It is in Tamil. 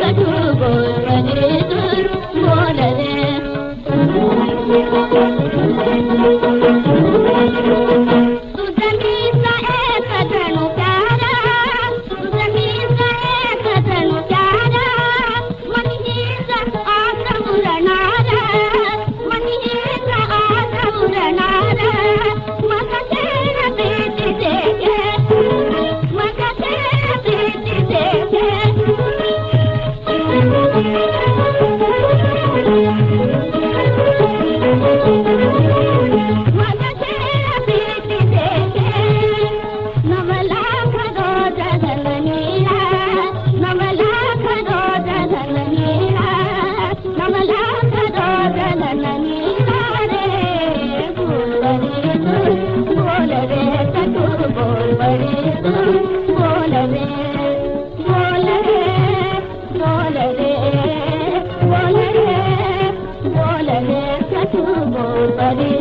ಕಟುಳ போல் வழியும் போலவே போலவே போலவே போலவே போலவே கட்டு போல் பதி